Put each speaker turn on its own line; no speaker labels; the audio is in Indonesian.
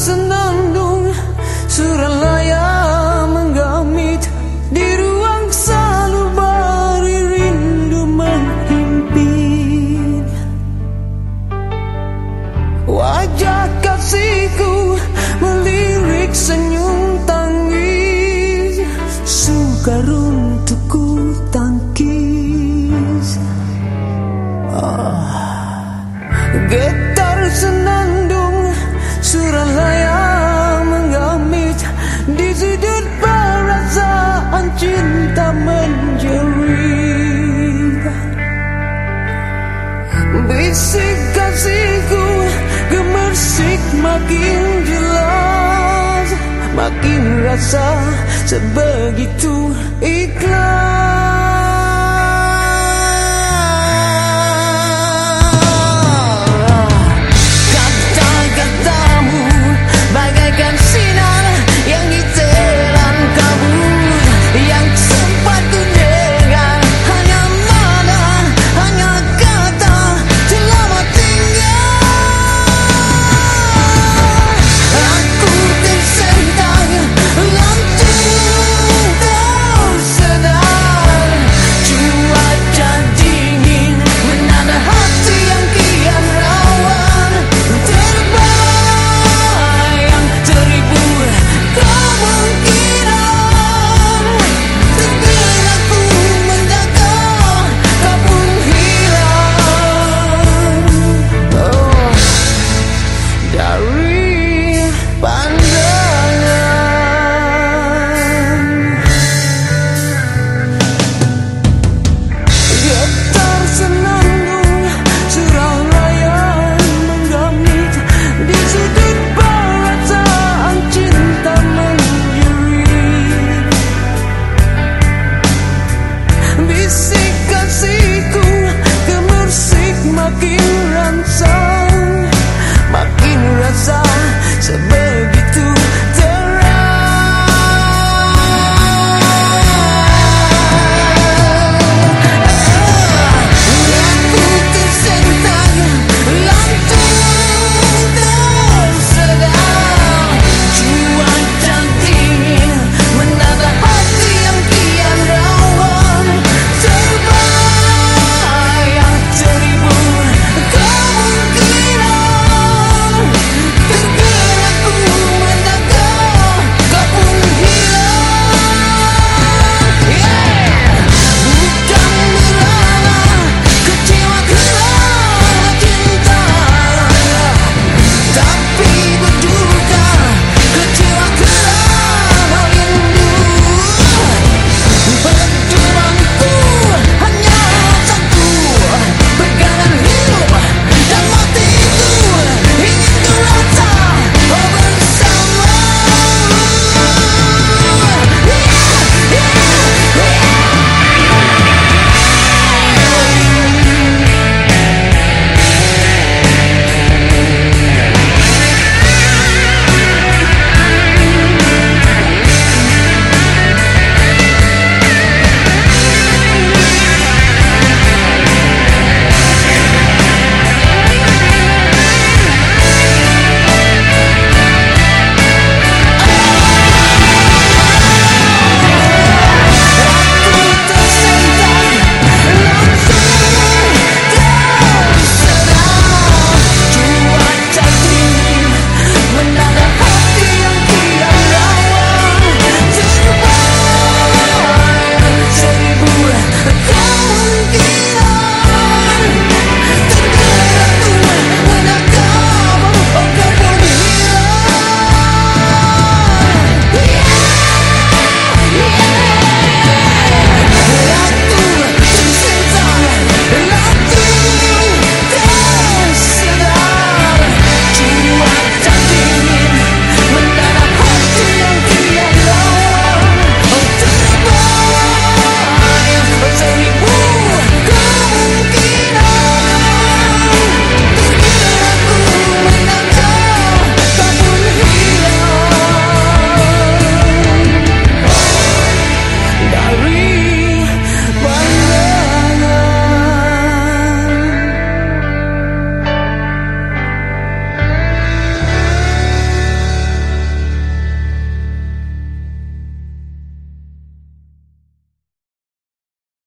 senandung Suralaya menggamit. Di ruang salubari rindu menghimpit. Wajah kasihku melirik senyum tangis. Sukar untukku tangkis. Ah. Getar senandung makin jelas Makin rasa sebegitu ikhlas